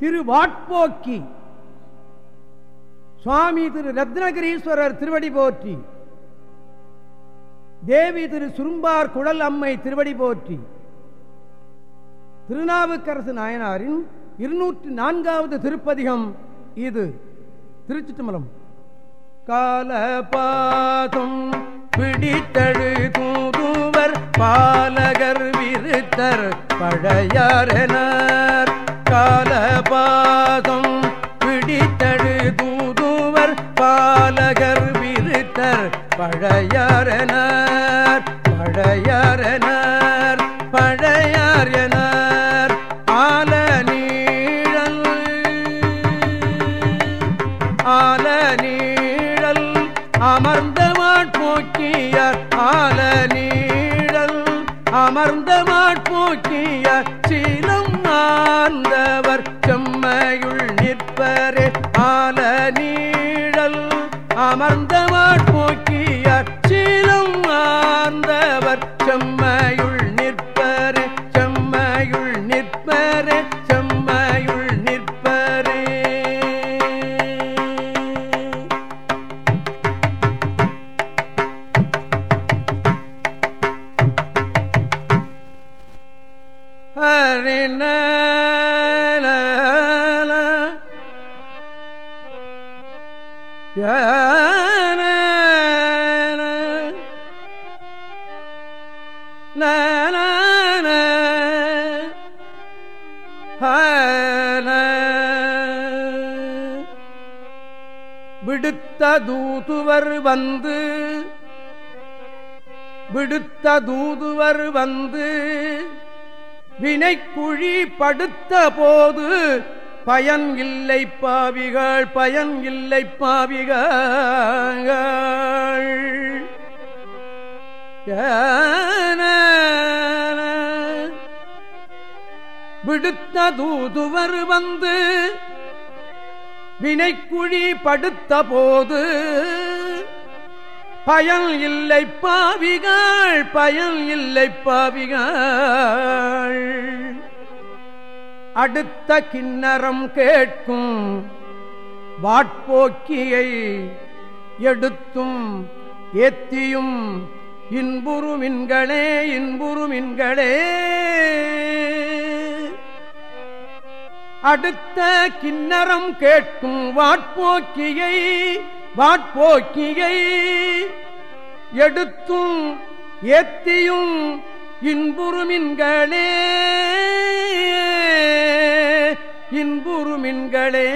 திரு வாட்போக்கி சுவாமி திரு ரத்னகிரீஸ்வரர் திருவடி போற்றி. தேவி திரு சுரும்பார் குழல் அம்மை திருவடி போற்றி. திருநாவுக்கரசு நாயனாரின் இருநூற்றி நான்காவது திருப்பதிகம் இது. திருச்சிட்டுமலம் காலபாதம் பிடித்தழு தூதுவர் பாலகர் விருத்தர் பால பாதம் பிடித்தடு தூதுவர் பாலகர் விருத்தர் பழையாரனார் பழையாரனார் பழையார் எனர் ஆல நீழல் ஆல நீழல் அமர்ந்த மாட்போக்கியார் ஆல நீழல் அமர்ந்த மாட்போக்கியார் ஆர்ந்தவர் செம்மையுள் நிற்பரே. ஆல நீழல் அமர்ந்த விடுத்த தூதுவர் வந்து விடுத்த தூதுவர் வந்து வினைக்குழி படுத்த போது பயன் இல்லை பாவிகள் பயன் இல்லை பாவிகள். விடுத்த தூதுவர் வந்து வினைக்குழி படுத்த போது பயன் இல்லை பாவிகள் பயன் இல்லை பாவிகள். அடுத்த கிண்ணறம் கேட்கும் வாட்போக்கியை எடுத்தும் ஏத்தியும் இன்புறுமின்களே இன்புறுமின்களே அடுத்த கிண்ணறம் கேட்கும் வாட்போக்கியை வாட்போக்கியை. எடுத்தும் ஏத்தியும் இன்புறுமின்களே இன்புறுமின்களே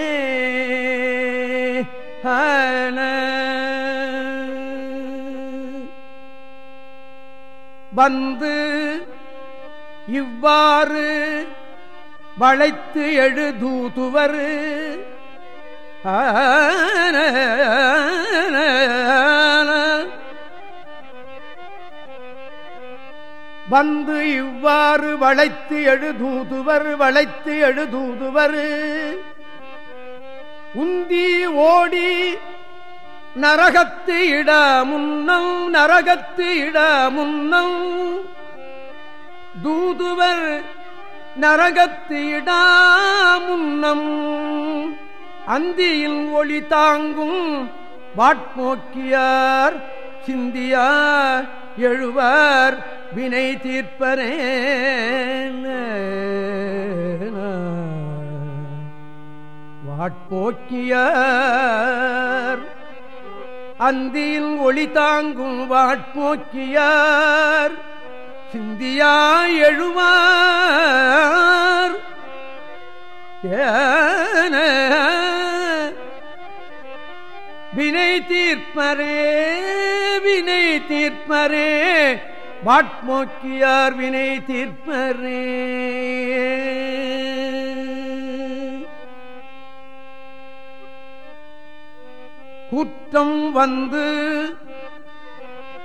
ஹன வந்து இவ்வாறு வளைத்து எழுதூதுவர் வந்து இவ்வாறு வளைத்து எழுதூதுவர் வளைத்து எழுதூதுவர் உந்தி ஓடி நரகத்து இட முன்னம் நரகத்து இட முன்னம் தூதுவர் நரகத்து இடா முன்னம் அந்தியில் ஒளி தாங்கும் வாட்போக்கியார் சிந்தியார் எழுவார் வினை தீர்ப்பரே. வாட்போக்கியார் அந்தியில் ஒளி தாங்கும் வாட்போக்கியார் சிந்தியா எழுவார். வினை தீர்ப்பரே வினை தீர்ப்பரே வாட்மோக்கியார் வினை தீர்ப்பரே. குற்றம் வந்து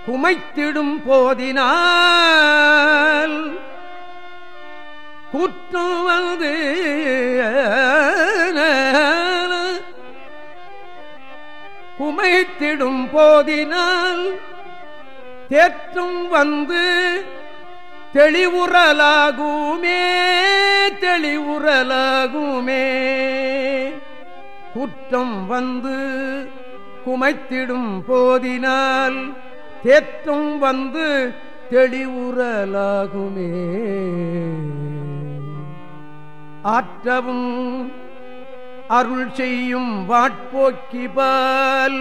குமைத்திடும் போதினால் குற்றம் வந்து குமைத்திடும் போதினால் தேற்றும் வந்து தெளிவுறலாகுமே தெளிவுறலாகுமே. குற்றம் வந்து குமைத்திடும் போதினால் தேற்றும் வந்து தெளிவுறலாகுமே. ஆற்றவும் அருள் செய்யும் வாட்போக்கிபால்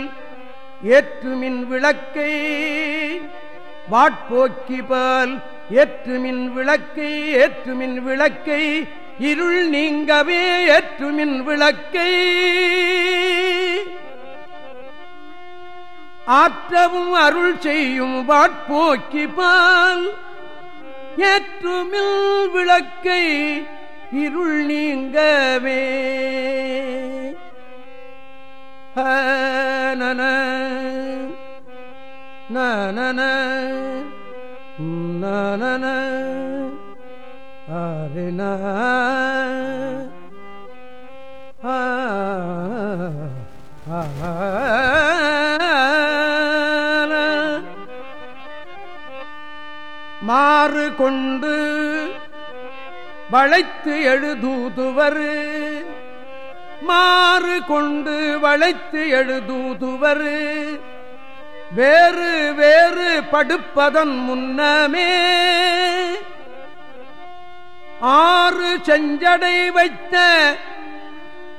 ஏற்றுமின் விளக்கை வாட்போக்கிபால் ஏற்றுமின் விளக்கை ஏற்றுமின் விளக்கை இருள் நீங்கவே ஏற்றுமின் விளக்கை. ஆற்றவும் அருள் செய்யும் வாட்போக்கிபால் ஏற்றுமில் விளக்கை இருள் நீங்கவே. நன நன நன அரின மாறு கொண்டு வளைத்து எழுதூதுவர். மாறு கொண்டு வளைத்து எழுதூதுவர். வேறு வேறு படுப்பதன் முன்னமே ஆறு செஞ்சடை வைத்த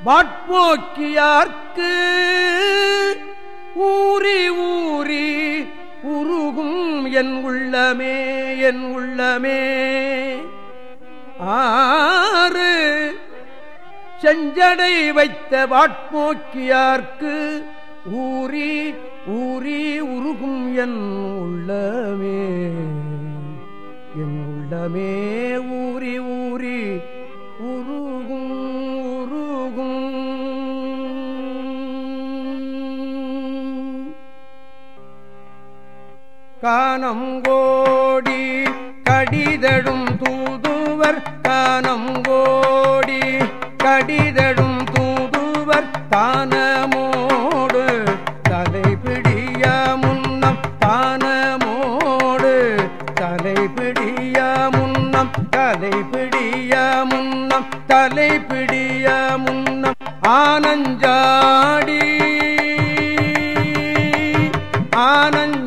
வாட்போக்கியார்க்கு ஊறி ஊறி உருகும் என் உள்ளமே என் உள்ளமே. ஆறு செஞ்சடை வைத்த வாட்போக்கியார்க்கு ஊறி ஊறி உருகும் என் உள்ளமே. என் உள்ளமே ஊறி ஊறி கானம் கோடி கடிதடும் தூதுவர் கானம் கோடி கடிதடும் தூதுவர் தானமோடு தலைபிடிய முன்னம் தானமோடு தலைபிடிய முன்னம் தலைபிடிய முன்னம் தலைபிடிய முன்னம் ஆனஞ்சாடி ஆனஞ்ச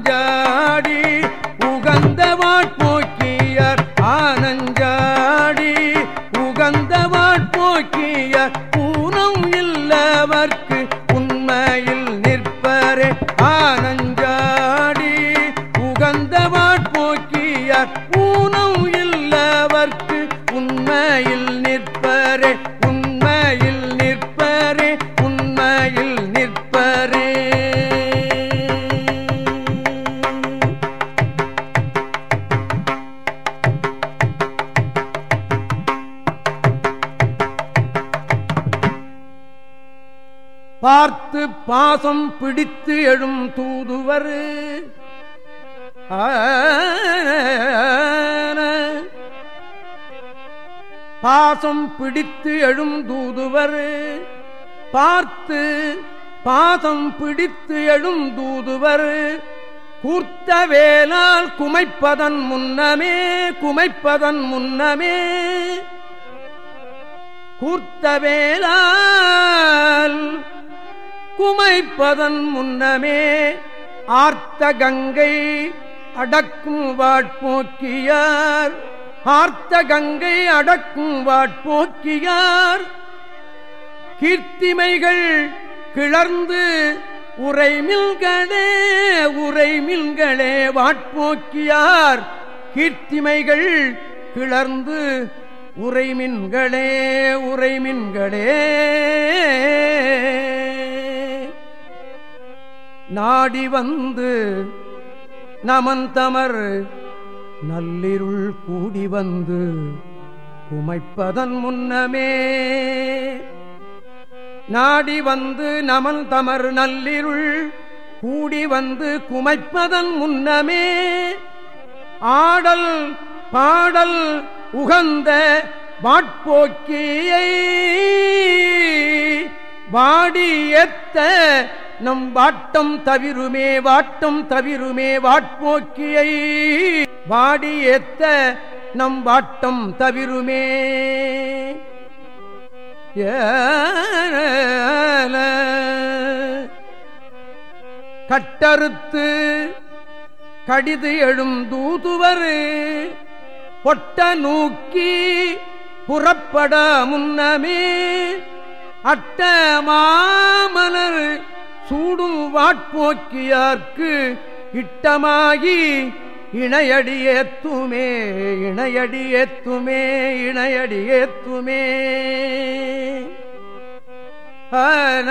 ஊனம் இல்லவர்க்கு உண்மையில் நிற்பரே உண்மையில் நிற்பரே உண்மையில் நிற்பரே. பார்த்து பாசம் பிடித்து எழும் தூதுவரு. பாசம் பிடித்து எழும் தூதுவர். பார்த்து பாசம் பிடித்து எழும் தூதுவர். கூர்த்த வேலால் குமைப்பதன் முன்னமே குமைப்பதன் முன்னமே. கூர்த்த வேலால் குமைப்பதன் முன்னமே ஆர்த்த கங்கை அடக்கும் வாட்போக்கியார். ஆர்த்த கங்கை அடக்கும் வாட்போக்கியார். கீர்த்திமைகள் கிளர்ந்து உரைமில்களே உரைமில்களே வாட்போக்கியார். கீர்த்திமைகள் கிளர்ந்து உரைமின்களே உரைமின்களே நாடி வந்து நமந்தமர் நல்லிருள் கூடி வந்து குமைப்பதன் முன்னமே. நாடி வந்து நமன் தமர் நல்லிருள் கூடி வந்து குமைப்பதன் முன்னமே. ஆடல் பாடல் உகந்த வாட்போக்கியை வாடியத்த நம் வாட்டம் தவிருமே வாட்டம் தவிருமே வாட்போக்கியை வாடி ஏத்த நம் வாட்டம் தவிருமே. கட்டறுத்து கடிது எழும் தூதுவர் பொட்ட நூக்கி புறப்பட முன்னமே அட்ட மாமலர் சூடும் வாட்போக்கியார்க்கு இட்டமாகி இணையடியேத்துமே இணையடியேத்துமே இணையடியேத்துமே. ஆன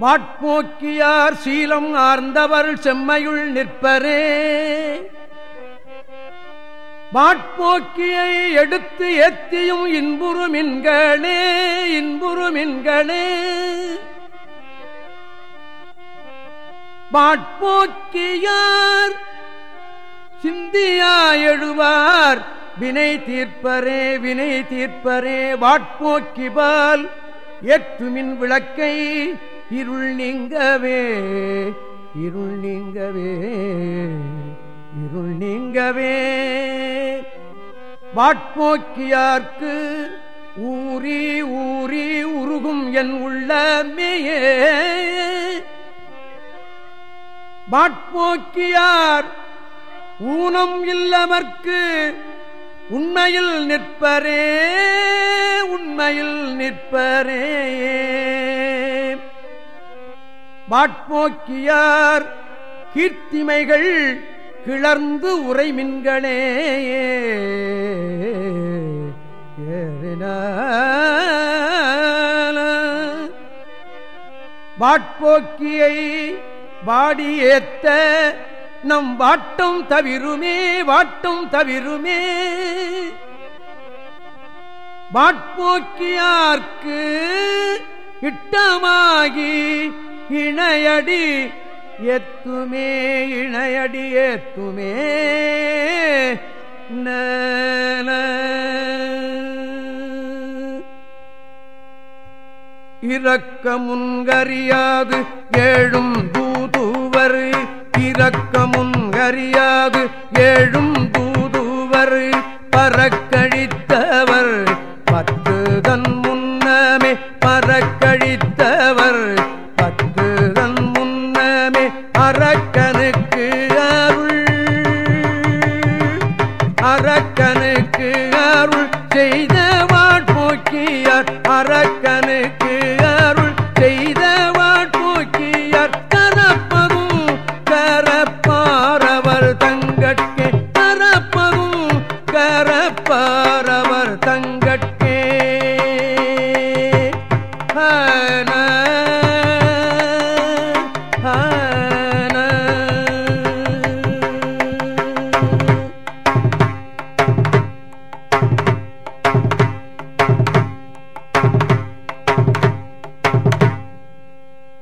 வாட்போக்கியார் சீலம் ஆர்ந்தவர் செம்மையுள் நிற்பரே. வாட்போக்கியை எடுத்து எத்தியும் இன்புறு மின்களே இன்புறு மின்களே வாட்போக்கியார் சிந்தியா எழுவார் வினை தீர்ப்பரே வினை தீர்ப்பரே. வாட்போக்கிபால் ஏற்றுமின் விளக்கை இருள் நீங்கவே இருள் நீங்கவே. இருள் நீங்கவே. வாட்போக்கியார்க்கு ஊறி ஊறி உருகும் என் உள்ளமையே வாட்போக்கியார் ஊனம் இல்லமர்க்கு உண்மையில் நிற்பரே உண்மையில் நிற்பரே. வாட்போக்கியார் கீர்த்திமைகள் கிளர்ந்து உரை உரைமின்களே வாட்போக்கியை வாடி ஏத்த நம் வாட்டம் தவிருமே வாட்டம் தவிருமே. வாட்போக்கியார்க்கு இட்டமாகி இணையடி எத்துமே இணையடி ஏத்துமே இறக்க முன்கறியாது ஏழும் தூதுவர் இறக்க முன்கறியாது ஏழும் தூதுவர் பறக்கடி